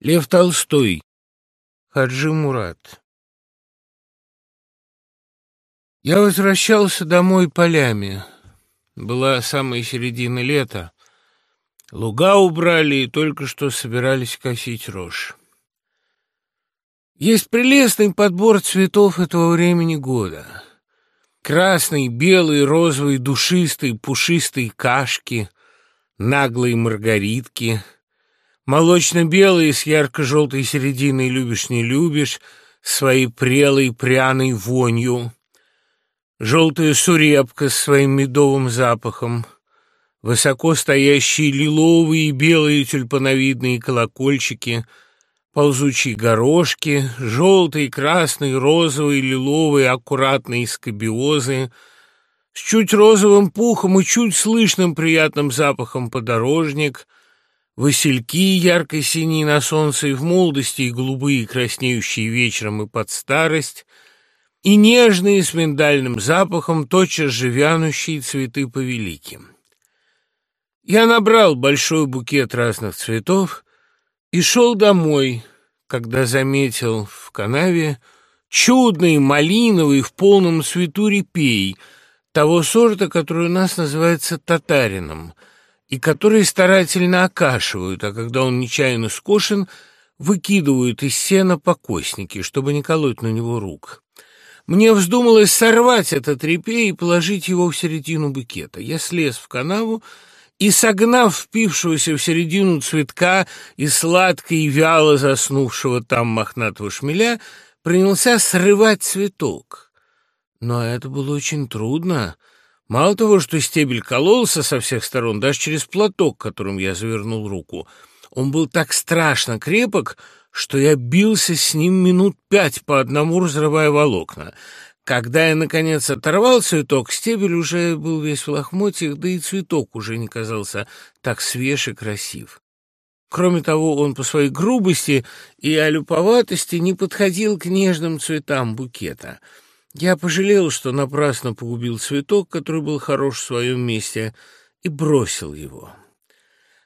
Лев Толстой. Хаджи Мурат. Я возвращался домой полями. Была самая середина лета. Луга убрали и только что собирались косить рожь. Есть прелестный подбор цветов этого времени года. Красный, белый, розовый, душистый, пушистые кашки, наглые маргаритки, молочно-белые с ярко-желтой серединой любишь не любишь, своей прелой пряной вонью, желтая сурепка с своим медовым запахом — высоко стоящие лиловые и белые тюльпановидные колокольчики, ползучие горошки, желтые, красные, розовые, лиловые, аккуратные скобиозы, с чуть розовым пухом и чуть слышным приятным запахом подорожник, васильки ярко-синие на солнце и в молодости, и голубые, краснеющие вечером и под старость, и нежные с миндальным запахом, тотчас же вянущие цветы повелики. Я набрал большой букет разных цветов и шел домой, когда заметил в канаве чудный малиновый в полном цвету репей, того сорта, который у нас называется татарином, и который старательно окашивают, а когда он нечаянно скошен, выкидывают из сена покосники, чтобы не колоть на него рук. Мне вздумалось сорвать этот репей и положить его в середину букета. Я слез в канаву, и, согнав впившегося в середину цветка и сладко и вяло заснувшего там мохнатого шмеля, принялся срывать цветок. Но это было очень трудно. Мало того, что стебель кололся со всех сторон, даже через платок, которым я завернул руку, он был так страшно крепок, что я бился с ним минут пять по одному, разрывая волокна. Когда я, наконец, оторвал цветок, стебель уже был весь в лохмотьях, да и цветок уже не казался так свеж и красив. Кроме того, он по своей грубости и олюповатости не подходил к нежным цветам букета. Я пожалел, что напрасно погубил цветок, который был хорош в своем месте, и бросил его.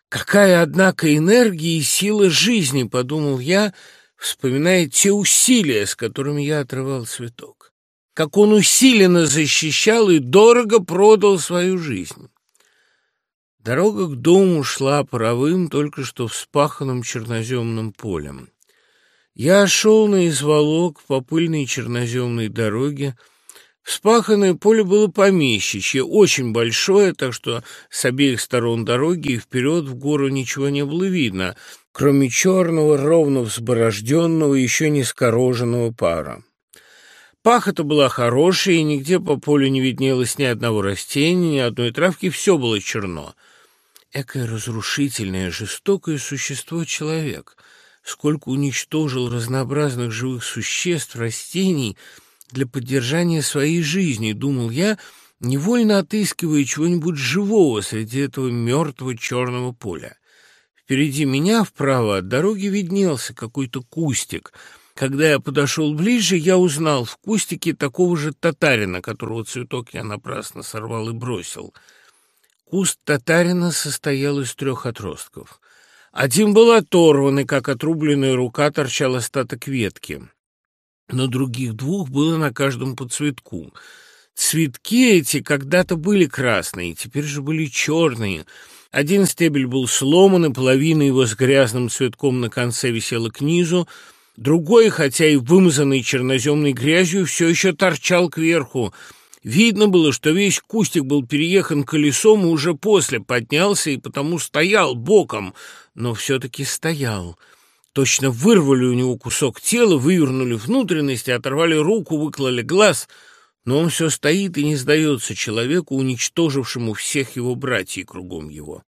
«Какая, однако, энергия и сила жизни!» — подумал я, вспоминая те усилия, с которыми я отрывал цветок как он усиленно защищал и дорого продал свою жизнь. Дорога к дому шла паровым, только что вспаханным черноземным полем. Я шел на изволок по пыльной черноземной дороге. Вспаханное поле было помещичье, очень большое, так что с обеих сторон дороги и вперед в гору ничего не было видно, кроме черного, ровно взборожденного, еще не скороженного пара. Пахота была хорошая, и нигде по полю не виднелось ни одного растения, ни одной травки, все было черно. Экое разрушительное, жестокое существо человек. Сколько уничтожил разнообразных живых существ, растений для поддержания своей жизни, думал я, невольно отыскивая чего-нибудь живого среди этого мертвого черного поля. Впереди меня, вправо от дороги, виднелся какой-то кустик — когда я подошел ближе, я узнал в кустике такого же татарина, которого цветок я напрасно сорвал и бросил. Куст татарина состоял из трех отростков. Один был оторван, и как отрубленная рука торчал остаток ветки. На других двух было на каждом по цветку. Цветки эти когда-то были красные, теперь же были черные. Один стебель был сломан, и половина его с грязным цветком на конце висела к низу, Другой, хотя и вымазанный черноземной грязью, все еще торчал кверху. Видно было, что весь кустик был переехан колесом и уже после поднялся и потому стоял боком, но все-таки стоял. Точно вырвали у него кусок тела, вывернули внутренности, оторвали руку, выклали глаз, но он все стоит и не сдается человеку, уничтожившему всех его братьев кругом его.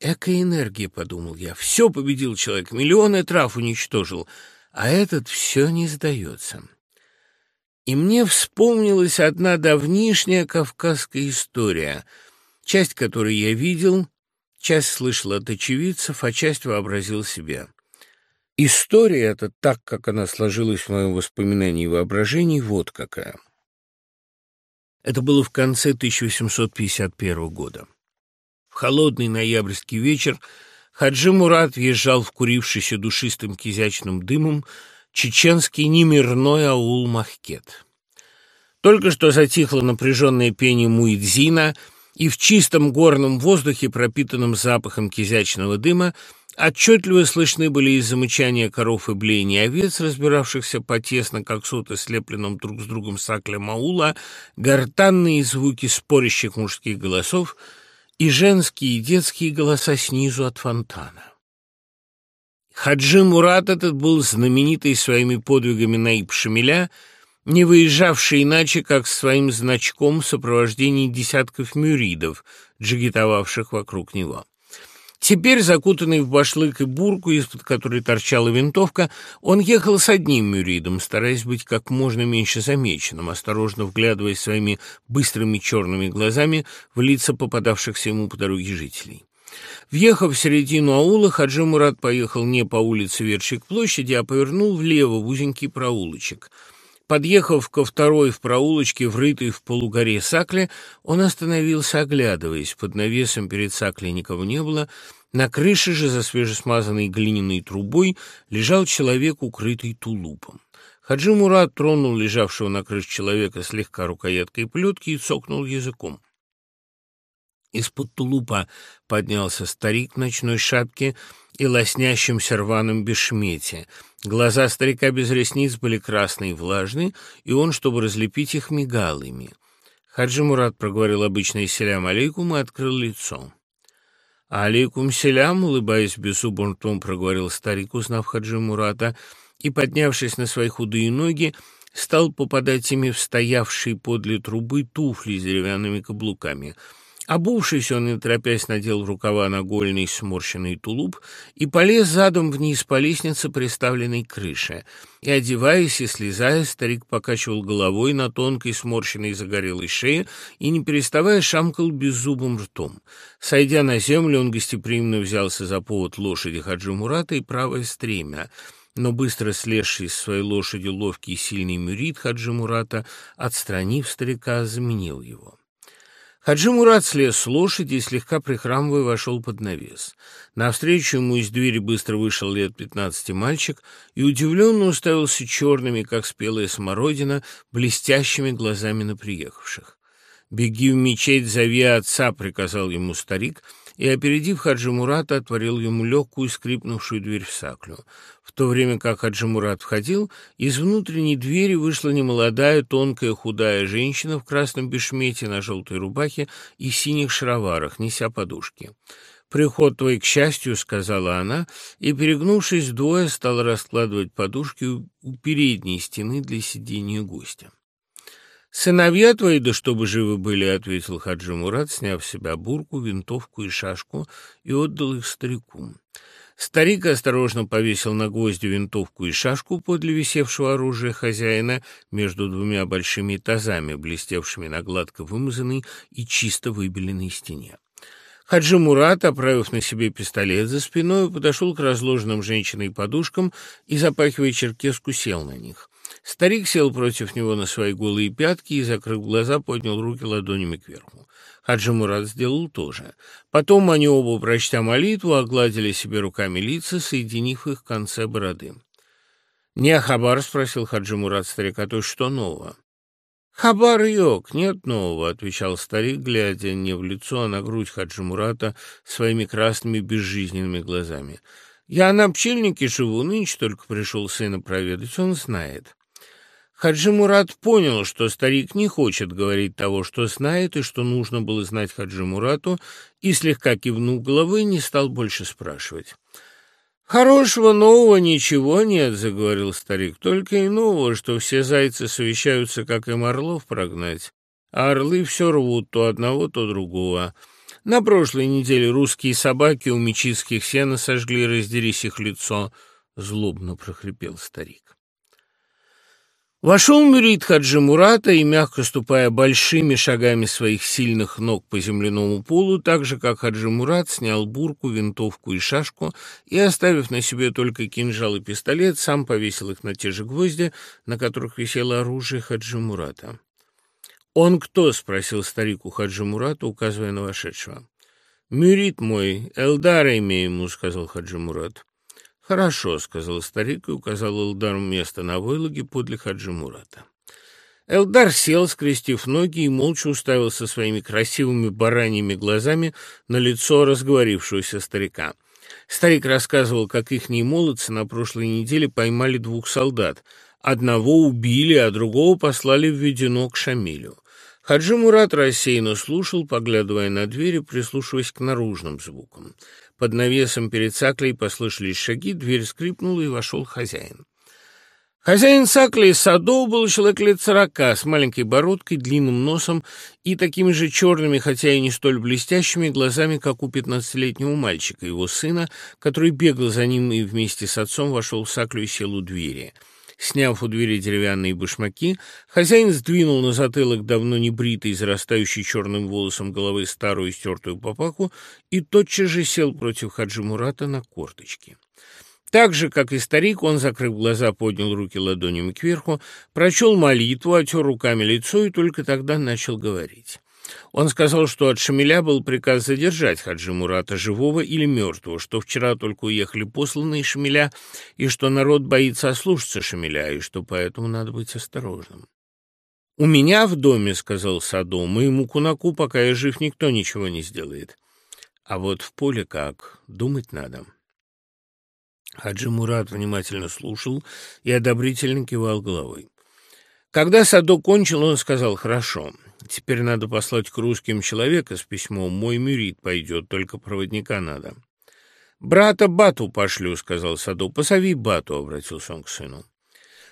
«Эко-энергия», — подумал я, — «все победил человек, миллионы трав уничтожил» а этот все не сдается. И мне вспомнилась одна давнишняя кавказская история, часть которой я видел, часть слышал от очевидцев, а часть вообразил себе. История эта, так как она сложилась в моем воспоминании и воображении, вот какая. Это было в конце 1851 года. В холодный ноябрьский вечер Хаджи Мурат въезжал в курившийся душистым кизячным дымом чеченский немирной аул Махкет. Только что затихло напряженное пение Муидзина, и в чистом горном воздухе, пропитанном запахом кизячного дыма, Отчетливо слышны были и замычания коров и блеяния овец, разбиравшихся потесно, как соты, слепленным друг с другом сакля Маула, гортанные звуки спорящих мужских голосов и женские и детские голоса снизу от фонтана. Хаджи Мурат этот был знаменитый своими подвигами Наиб Шамиля, не выезжавший иначе, как своим значком в сопровождении десятков мюридов, джигитовавших вокруг него. Теперь, закутанный в башлык и бурку, из-под которой торчала винтовка, он ехал с одним мюридом, стараясь быть как можно меньше замеченным, осторожно вглядываясь своими быстрыми черными глазами в лица попадавшихся ему по дороге жителей. Въехав в середину аула, Хаджи Мурат поехал не по улице Верчик площади, а повернул влево в узенький проулочек — Подъехав ко второй в проулочке, врытой в полугоре сакле, он остановился, оглядываясь. Под навесом перед саклей никого не было. На крыше же, за свежесмазанной глиняной трубой, лежал человек, укрытый тулупом. Хаджи Мурат тронул лежавшего на крыше человека слегка рукояткой плетки и цокнул языком. Из-под тулупа поднялся старик в ночной шапке и лоснящемся рваном бешмете — Глаза старика без ресниц были красные и влажные, и он, чтобы разлепить их, мигал ими. Хаджи Мурат проговорил обычный селям алейкум и открыл лицо. «Алейкум селям», — улыбаясь беззубым ртом, проговорил старик, узнав Хаджи Мурата, и, поднявшись на свои худые ноги, стал попадать ими в стоявшие подле трубы туфли с деревянными каблуками — Обувшись, он, не торопясь, надел рукава нагольный сморщенный тулуп и полез задом вниз по лестнице, приставленной к крыше. И, одеваясь и слезая, старик покачивал головой на тонкой сморщенной загорелой шее и, не переставая, шамкал беззубым ртом. Сойдя на землю, он гостеприимно взялся за повод лошади Хаджи Мурата и правое стремя — но быстро слезший с своей лошади ловкий и сильный мюрит Хаджи Мурата, отстранив старика, заменил его. Хаджи Мурат слез с лошади и, слегка прихрамывая, вошел под навес. Навстречу ему из двери быстро вышел лет пятнадцати мальчик и удивленно уставился черными, как спелая смородина, блестящими глазами на приехавших. «Беги в мечеть, зови отца», — приказал ему старик, и, опередив Хаджи Мурата, отворил ему легкую скрипнувшую дверь в саклю. То время как Хаджи Мурат входил, из внутренней двери вышла немолодая, тонкая, худая женщина в красном бешмете на желтой рубахе и синих шароварах, неся подушки. «Приход твой, к счастью», — сказала она, и, перегнувшись вдвое, стала раскладывать подушки у передней стены для сидения гостя. «Сыновья твои, да чтобы живы были», — ответил Хаджи Мурат, сняв с себя бурку, винтовку и шашку, и отдал их старику. Старик осторожно повесил на гвозди винтовку и шашку подле висевшего оружия хозяина между двумя большими тазами, блестевшими на гладко вымазанной и чисто выбеленной стене. Хаджи Мурат, оправив на себе пистолет за спиной, подошел к разложенным женщиной подушкам и, запахивая черкеску, сел на них. Старик сел против него на свои голые пятки и, закрыв глаза, поднял руки ладонями кверху. Хаджи Мурат сделал то же. Потом они оба, прочтя молитву, огладили себе руками лица, соединив их в конце бороды. «Не Хабар?» — спросил Хаджи Мурат старика. «То что нового?» «Хабар йог, нет нового», — отвечал старик, глядя не в лицо, а на грудь Хаджи Мурата своими красными безжизненными глазами. «Я на пчельнике живу, нынче только пришел сына проведать, он знает». Хаджи Мурат понял, что старик не хочет говорить того, что знает, и что нужно было знать Хаджи Мурату, и, слегка кивнув головой, не стал больше спрашивать. «Хорошего нового ничего нет», — заговорил старик, — «только и нового, что все зайцы совещаются, как им орлов прогнать, а орлы все рвут то одного, то другого». На прошлой неделе русские собаки у мечистских сена сожгли, раздерись их лицо, — злобно прохрипел старик. Вошел Мюрид Хаджи Мурата и, мягко ступая большими шагами своих сильных ног по земляному полу, так же, как Хаджи Мурат, снял бурку, винтовку и шашку и, оставив на себе только кинжал и пистолет, сам повесил их на те же гвозди, на которых висело оружие Хаджи Мурата. «Он кто?» — спросил старик у Хаджи Мурата, указывая на вошедшего. «Мюрит мой, Элдара имею ему», — сказал Хаджи Мурат. «Хорошо», — сказал старик и указал Элдару место на войлоге подле Хаджи Мурата. Элдар сел, скрестив ноги, и молча уставился своими красивыми бараньими глазами на лицо разговорившегося старика. Старик рассказывал, как ихние молодцы на прошлой неделе поймали двух солдат. Одного убили, а другого послали в Ведено к Шамилю. Хаджи Мурат рассеянно слушал, поглядывая на дверь и прислушиваясь к наружным звукам. Под навесом перед саклей послышались шаги, дверь скрипнула, и вошел хозяин. Хозяин Сакли садов был человек лет сорока, с маленькой бородкой, длинным носом и такими же черными, хотя и не столь блестящими, глазами, как у пятнадцатилетнего мальчика, его сына, который бегал за ним и вместе с отцом вошел в Саклю и сел у двери. Сняв у двери деревянные башмаки, хозяин сдвинул на затылок давно не бритый, зарастающий черным волосом головы старую стертую папаку и тотчас же сел против Хаджи Мурата на корточки. Так же, как и старик, он, закрыв глаза, поднял руки ладонями кверху, прочел молитву, отер руками лицо и только тогда начал говорить. Он сказал, что от Шамиля был приказ задержать Хаджи Мурата живого или мертвого, что вчера только уехали посланные Шамиля, и что народ боится ослушаться Шамиля, и что поэтому надо быть осторожным. «У меня в доме, — сказал Садо, — моему кунаку, пока я жив, никто ничего не сделает. А вот в поле как, думать надо». Хаджи Мурат внимательно слушал и одобрительно кивал головой. Когда Садо кончил, он сказал, «Хорошо, теперь надо послать к русским человека с письмом. Мой мюрит пойдет, только проводника надо». «Брата Бату пошлю», — сказал Садо. «Посови Бату», — обратился он к сыну.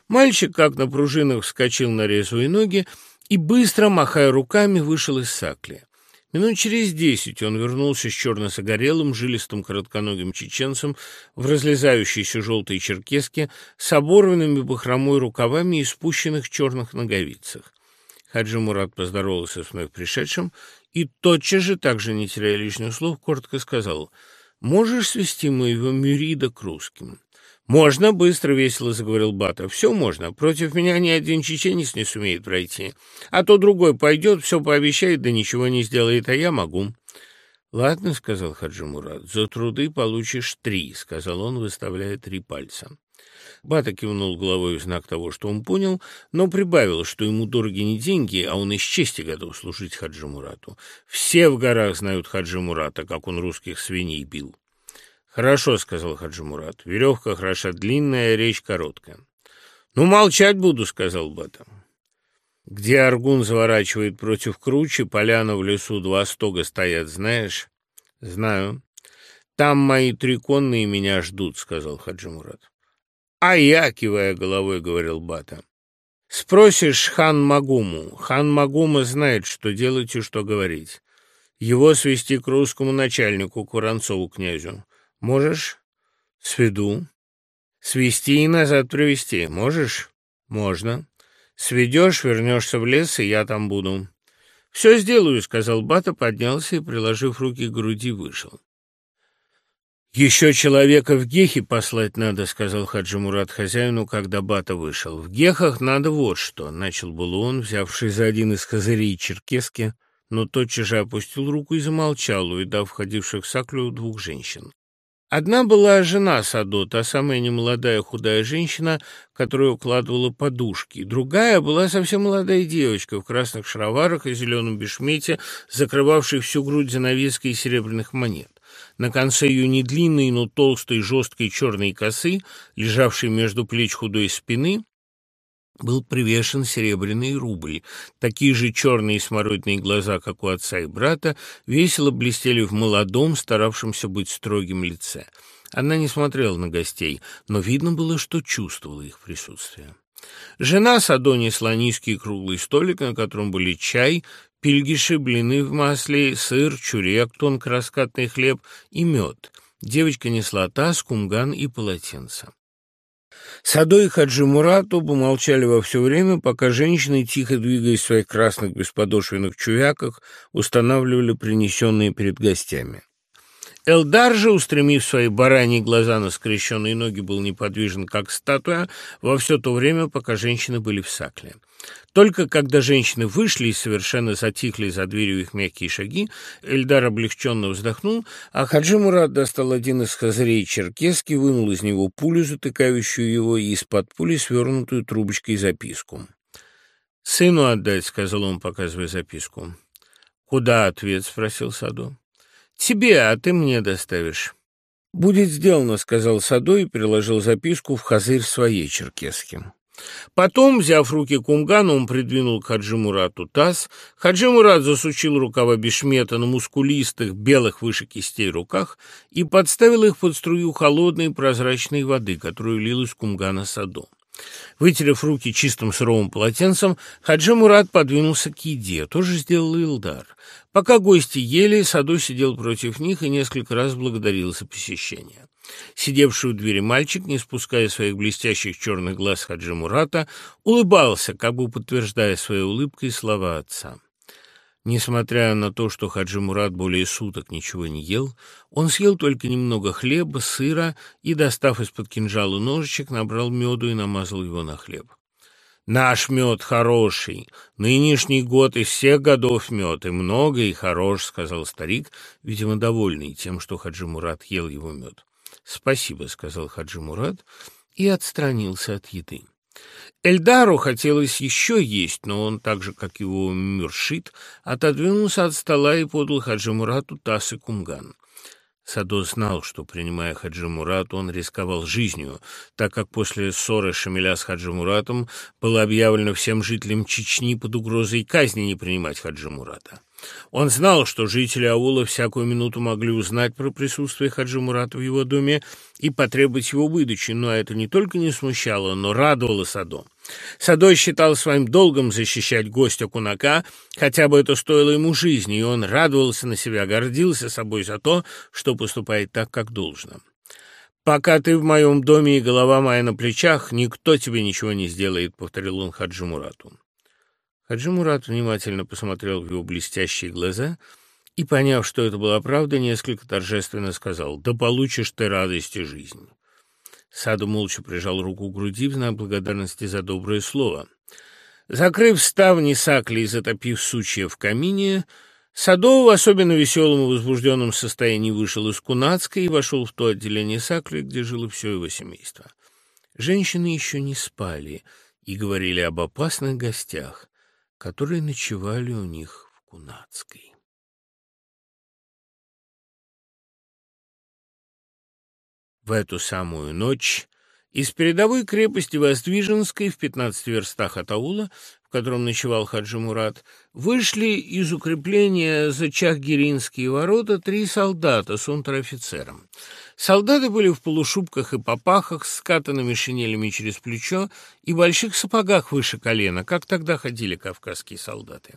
Мальчик, как на пружинах, вскочил на резвые ноги и, быстро, махая руками, вышел из сакли. Минут через десять он вернулся с черно-загорелым, жилистым коротконогим чеченцем в разлезающейся желтой черкеске с оборванными бахромой рукавами и спущенных черных ноговицах. Хаджи Мурат поздоровался с вновь пришедшим и тотчас же, также не теряя лишних слов, коротко сказал «Можешь свести моего Мюрида к русским?» «Можно», — быстро, весело заговорил Бата. «Все можно. Против меня ни один чеченец не сумеет пройти. А то другой пойдет, все пообещает, да ничего не сделает, а я могу». «Ладно», — сказал Хаджи Мурат, — «за труды получишь три», — сказал он, выставляя три пальца. Бата кивнул головой в знак того, что он понял, но прибавил, что ему дороги не деньги, а он из чести готов служить Хаджи Мурату. Все в горах знают Хаджи Мурата, как он русских свиней бил. «Хорошо», — сказал Хаджи Мурат. «Веревка хороша длинная, речь короткая». «Ну, молчать буду», — сказал Бата. «Где Аргун заворачивает против кручи, поляна в лесу, два стога стоят, знаешь?» «Знаю». «Там мои три конные меня ждут», — сказал Хаджи Мурат. «А я», — кивая головой, — говорил Бата. «Спросишь хан Магуму. Хан Магума знает, что делать и что говорить. Его свести к русскому начальнику, Куранцову князю. Можешь? Сведу. Свести и назад привести. Можешь? Можно. Сведешь, вернешься в лес, и я там буду. Все сделаю, сказал Бата, поднялся и, приложив руки к груди, вышел. «Еще человека в Гехе послать надо», — сказал Хаджи Мурат хозяину, когда Бата вышел. «В Гехах надо вот что», — начал был он, взявший за один из козырей черкески, но тотчас же опустил руку и замолчал, увидав входивших в саклю двух женщин. Одна была жена Садо, та самая немолодая худая женщина, которая укладывала подушки. Другая была совсем молодая девочка в красных шароварах и зеленом бешмете, закрывавшей всю грудь занавеской серебряных монет. На конце ее не длинной, но толстой, жесткой черной косы, лежавшей между плеч худой спины, был привешен серебряный рубль. Такие же черные смородные глаза, как у отца и брата, весело блестели в молодом, старавшемся быть строгим лице. Она не смотрела на гостей, но видно было, что чувствовала их присутствие. Жена Садо несла низкий круглый столик, на котором были чай, пильгиши, блины в масле, сыр, чурек, тонко раскатный хлеб и мед. Девочка несла таз, кумган и полотенце. Садо и Хаджи Мурат оба молчали во все время, пока женщины, тихо двигаясь в своих красных бесподошвенных чувяках, устанавливали принесенные перед гостями. Элдар же, устремив свои бараньи глаза на скрещенные ноги, был неподвижен, как статуя, во все то время, пока женщины были в сакле. Только когда женщины вышли и совершенно затихли за дверью их мягкие шаги, Эльдар облегченно вздохнул, а Хаджи Мурат достал один из хазарей черкески, вынул из него пулю, затыкающую его, и из-под пули свернутую трубочкой записку. «Сыну отдать», — сказал он, показывая записку. «Куда ответ?» — спросил Саду. «Тебе, а ты мне доставишь». «Будет сделано», — сказал Садо и переложил записку в хазырь своей черкески. Потом, взяв руки кумгана, он придвинул к Хаджи Мурату таз. Хаджи Мурат засучил рукава бешмета на мускулистых, белых выше кистей руках и подставил их под струю холодной прозрачной воды, которую лил из кумгана Садо. Вытерев руки чистым суровым полотенцем, Хаджи Мурат подвинулся к еде. Тоже сделал Илдар. Пока гости ели, Садо сидел против них и несколько раз благодарил за посещение. Сидевший у двери мальчик, не спуская своих блестящих черных глаз Хаджи Мурата, улыбался, как бы подтверждая своей улыбкой слова отца. Несмотря на то, что Хаджи Мурат более суток ничего не ел, он съел только немного хлеба, сыра и, достав из-под кинжала ножичек, набрал меду и намазал его на хлеб. «Наш мед хороший. Нынешний год из всех годов мед, и много, и хорош», — сказал старик, видимо, довольный тем, что Хаджи Мурат ел его мед. «Спасибо», — сказал Хаджи Мурат и отстранился от еды. Эльдару хотелось еще есть, но он, так же, как его Мюршит, отодвинулся от стола и подал Хаджи Мурату таз и кумган. Садо знал, что, принимая Хаджи Мурат, он рисковал жизнью, так как после ссоры Шамиля с Хаджи Муратом было объявлено всем жителям Чечни под угрозой казни не принимать Хаджи Мурата. Он знал, что жители аула всякую минуту могли узнать про присутствие Хаджи Мурата в его доме и потребовать его выдачи, но это не только не смущало, но радовало Садо. Садо считал своим долгом защищать гостя Кунака, хотя бы это стоило ему жизни, и он радовался на себя, гордился собой за то, что поступает так, как должно. «Пока ты в моем доме и голова моя на плечах, никто тебе ничего не сделает», — повторил он Хаджи Мурату. Хаджи Мурат внимательно посмотрел в его блестящие глаза и, поняв, что это была правда, несколько торжественно сказал «Да получишь ты радости жизни». Саду молча прижал руку к груди в знак благодарности за доброе слово. Закрыв ставни сакли и затопив сучья в камине, Садов в особенно веселом и возбужденном состоянии вышел из Кунацкой и вошел в то отделение сакли, где жило все его семейство. Женщины еще не спали и говорили об опасных гостях которые ночевали у них в Кунацкой. В эту самую ночь из передовой крепости Воздвиженской в 15 верстах от аула, в котором ночевал Хаджи Мурат, вышли из укрепления за Чахгиринские ворота три солдата с унтер-офицером. Солдаты были в полушубках и попахах, с скатанными шинелями через плечо и больших сапогах выше колена, как тогда ходили кавказские солдаты.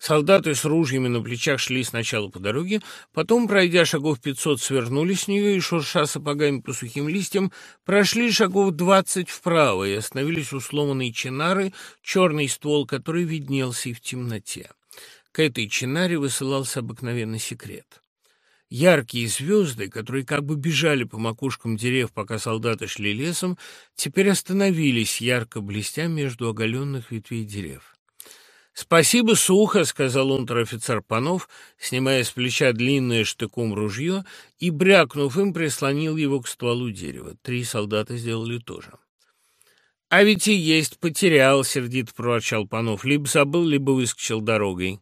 Солдаты с ружьями на плечах шли сначала по дороге, потом, пройдя шагов пятьсот, свернули с нее и, шурша сапогами по сухим листьям, прошли шагов двадцать вправо и остановились у сломанной чинары, черный ствол который виднелся и в темноте. К этой чинаре высылался обыкновенный секрет. Яркие звезды, которые как бы бежали по макушкам дерев, пока солдаты шли лесом, теперь остановились, ярко блестя между оголенных ветвей дерев. «Спасибо, сухо», — сказал унтер-офицер Панов, снимая с плеча длинное штыком ружье и, брякнув им, прислонил его к стволу дерева. Три солдата сделали то же. «А ведь и есть потерял», — сердито проворчал Панов. «Либо забыл, либо выскочил дорогой».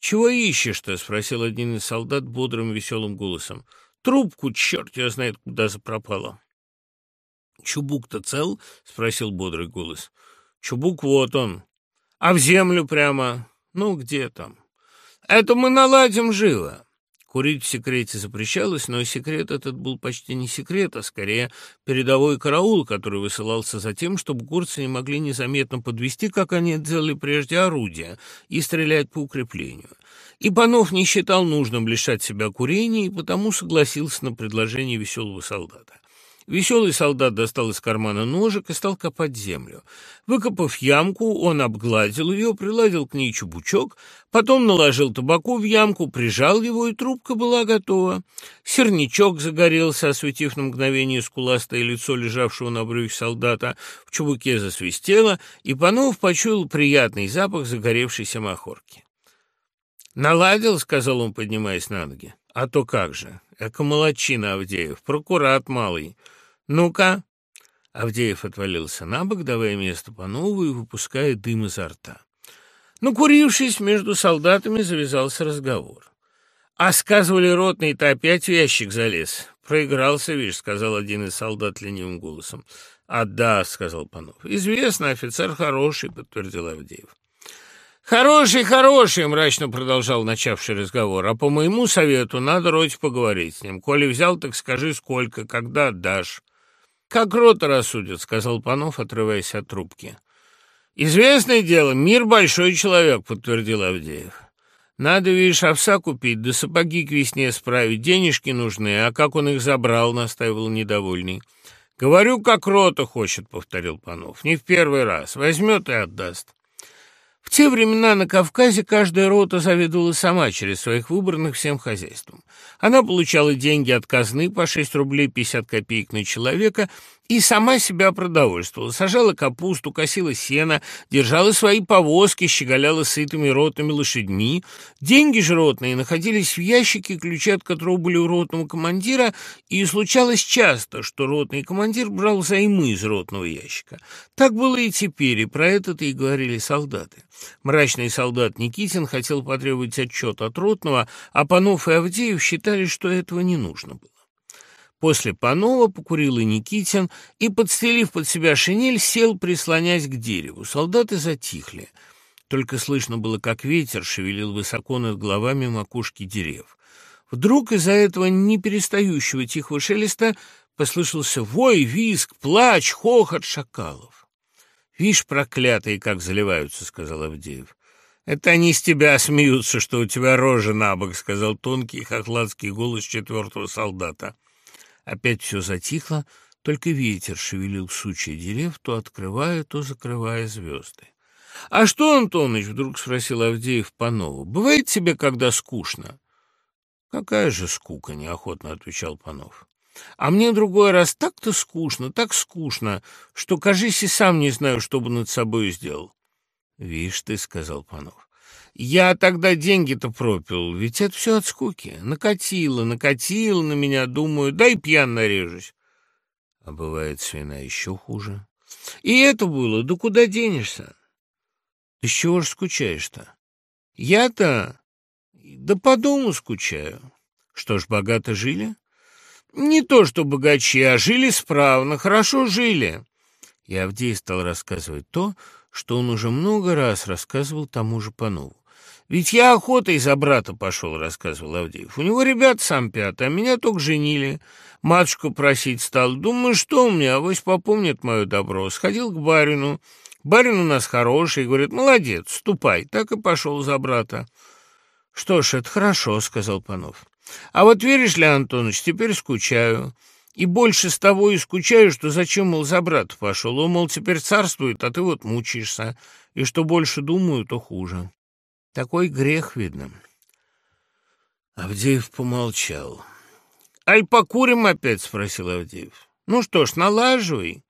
«Чего ищешь-то?» — спросил один из солдат бодрым веселым голосом. «Трубку, черт ее знает, куда запропала». «Чубук-то цел?» — спросил бодрый голос. «Чубук вот он. А в землю прямо? Ну, где там?» «Это мы наладим живо». Курить в секрете запрещалось, но секрет этот был почти не секрет, а скорее передовой караул, который высылался за тем, чтобы курцы не могли незаметно подвести, как они делали прежде, орудия и стрелять по укреплению. И Панов не считал нужным лишать себя курения, и потому согласился на предложение веселого солдата. Веселый солдат достал из кармана ножик и стал копать землю. Выкопав ямку, он обгладил ее, приладил к ней чубучок, потом наложил табаку в ямку, прижал его, и трубка была готова. Сернячок загорелся, осветив на мгновение скуластое лицо лежавшего на брюхе солдата, в чубуке засвистело, и Панов почуял приятный запах загоревшейся махорки. «Наладил», — сказал он, поднимаясь на ноги. «А то как же! Эка молодчина, Авдеев, прокурат малый. Ну-ка!» Авдеев отвалился на бок, давая место по новую и выпуская дым изо рта. Ну, курившись, между солдатами завязался разговор. «А сказывали, ротный-то опять в ящик залез. Проигрался, видишь», — сказал один из солдат ленивым голосом. «А да», — сказал Панов. «Известно, офицер хороший», — подтвердил Авдеев. «Хороший, хороший!» — мрачно продолжал начавший разговор. «А по моему совету надо Роте поговорить с ним. Коли взял, так скажи, сколько, когда отдашь». «Как рота рассудит», — сказал Панов, отрываясь от трубки. «Известное дело, мир большой человек», — подтвердил Авдеев. «Надо, видишь, овса купить, да сапоги к весне справить, денежки нужны, а как он их забрал», — настаивал недовольный. «Говорю, как рота хочет», — повторил Панов. «Не в первый раз. Возьмет и отдаст». В те времена на Кавказе каждая рота заведовала сама через своих выбранных всем хозяйством. Она получала деньги от казны по 6 рублей 50 копеек на человека и сама себя продовольствовала. Сажала капусту, косила сено, держала свои повозки, щеголяла сытыми ротными лошадьми. Деньги же ротные находились в ящике, ключи от которого были у ротного командира, и случалось часто, что ротный командир брал займы из ротного ящика. Так было и теперь, и про это-то и говорили солдаты. Мрачный солдат Никитин хотел потребовать отчет от ротного, а Панов и Авдеев считали, что этого не нужно было. После Панова покурил и Никитин, и, подстелив под себя шинель, сел, прислонясь к дереву. Солдаты затихли. Только слышно было, как ветер шевелил высоко над головами макушки дерев. Вдруг из-за этого неперестающего тихого шелеста послышался вой, визг, плач, хохот шакалов. «Вишь, проклятые, как заливаются», — сказал Авдеев. «Это они с тебя смеются, что у тебя рожа на бок», — сказал тонкий хохладский голос четвертого солдата. Опять все затихло, только ветер шевелил сучья дерев, то открывая, то закрывая звезды. — А что, Антоныч, — вдруг спросил Авдеев Панову, — бывает тебе, когда скучно? — Какая же скука, — неохотно отвечал Панов. — А мне другой раз так-то скучно, так скучно, что, кажись, и сам не знаю, что бы над собой сделал. — Вишь ты, — сказал Панов, я тогда деньги-то пропил, ведь это все от скуки. Накатило, накатило на меня, думаю, дай пьян нарежусь. А бывает свина еще хуже. И это было, да куда денешься? Ты с чего ж скучаешь-то? Я-то, да по дому скучаю. Что ж, богато жили? Не то, что богачи, а жили справно, хорошо жили. И Авдей стал рассказывать то, что он уже много раз рассказывал тому же Панову. «Ведь я охотой за брата пошел», — рассказывал Авдеев. «У него ребят сам пят, а меня только женили. Матушку просить стал. Думаю, что у меня, авось попомнит мое добро. Сходил к барину. Барин у нас хороший, говорит, молодец, ступай. Так и пошел за брата». «Что ж, это хорошо», — сказал Панов. «А вот веришь ли, Антоныч, теперь скучаю». И больше с того и скучаю, что зачем, мол, за брата пошел. Он, мол, теперь царствует, а ты вот мучаешься. И что больше думаю, то хуже. Такой грех, видно. Авдеев помолчал. «Аль покурим опять?» — спросил Авдеев. «Ну что ж, налаживай».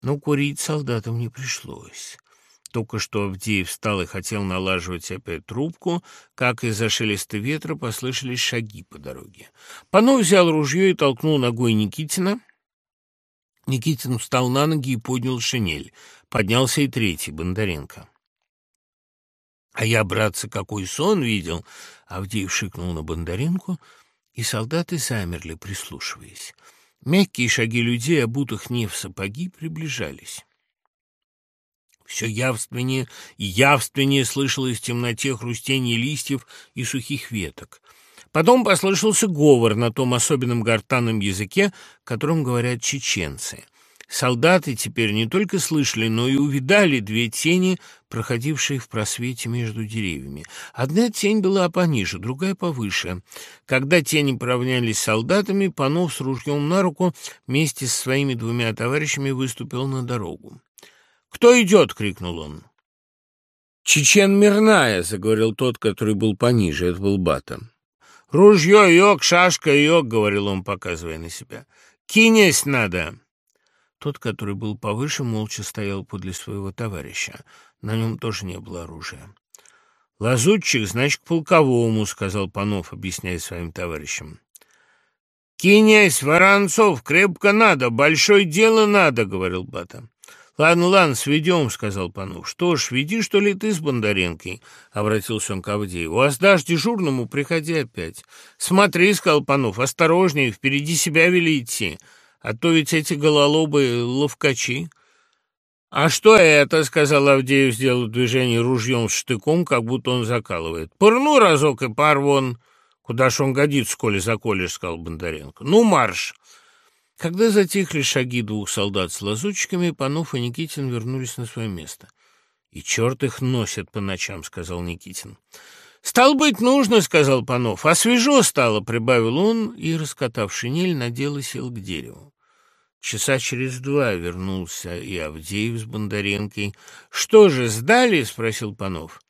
Но курить солдатам не пришлось. Только что Авдеев встал и хотел налаживать опять трубку, как из-за шелеста ветра послышались шаги по дороге. Панов взял ружье и толкнул ногой Никитина. Никитин встал на ноги и поднял шинель. Поднялся и третий, Бондаренко. А я, братцы, какой сон видел! Авдеев шикнул на Бондаренко, и солдаты замерли, прислушиваясь. Мягкие шаги людей, обутых не в сапоги, приближались. Все явственнее и явственнее слышалось в темноте хрустение листьев и сухих веток. Потом послышался говор на том особенном гортанном языке, которым говорят чеченцы. Солдаты теперь не только слышали, но и увидали две тени, проходившие в просвете между деревьями. Одна тень была пониже, другая повыше. Когда тени поравнялись с солдатами, Панов с ружьем на руку вместе со своими двумя товарищами выступил на дорогу. «Кто идет?» — крикнул он. «Чечен Мирная», — заговорил тот, который был пониже, это был Бата. «Ружье, йог, шашка, йог», — говорил он, показывая на себя. «Кинесь надо». Тот, который был повыше, молча стоял подле своего товарища. На нем тоже не было оружия. «Лазутчик, значит, к полковому», — сказал Панов, объясняя своим товарищам. «Кинесь, Воронцов, крепко надо, большое дело надо», — говорил Бата. «Ладно, ладно, сведем», — сказал Панов. «Что ж, веди, что ли, ты с Бондаренкой?» — обратился он к Авдееву. «А сдашь дежурному, приходи опять». «Смотри», — сказал Панов, — «осторожнее, впереди себя вели идти, а то ведь эти гололобы ловкачи». «А что это?» — сказал Авдеев, сделав движение ружьем с штыком, как будто он закалывает. «Пырну разок и пар вон». «Куда ж он годится, коли заколешь?» — сказал Бондаренко. «Ну, марш!» Когда затихли шаги двух солдат с лазутчиками, Панов и Никитин вернулись на свое место. «И черт их носит по ночам», — сказал Никитин. «Стал быть, нужно», — сказал Панов. «А свежо стало», — прибавил он, и, раскатав шинель, надел и сел к дереву. Часа через два вернулся и Авдеев с Бондаренкой. «Что же, сдали?» — спросил Панов.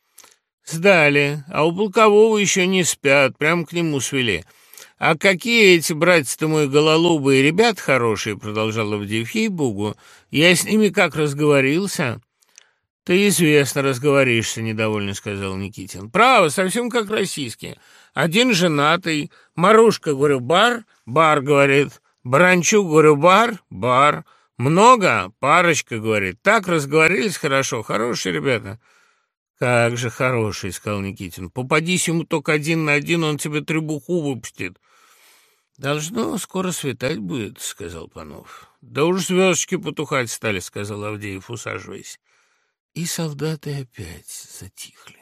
«Сдали, а у полкового еще не спят, прямо к нему свели». «А какие эти, братья-то мои, гололобые ребят хорошие!» — продолжал Авдеев, ей-богу. «Я с ними как разговорился!» «Ты известно разговоришься», — недовольно сказал Никитин. «Право, совсем как российские. Один женатый. Марушка, говорю, бар? Бар, говорит. Бранчук, говорю, бар? Бар. Много? Парочка, говорит. Так разговорились хорошо. Хорошие ребята». «Как же хороший», — сказал Никитин. «Попадись ему только один на один, он тебе требуху выпустит». «Должно скоро светать будет», — сказал Панов. «Да уж звездочки потухать стали», — сказал Авдеев, усаживаясь. И солдаты опять затихли.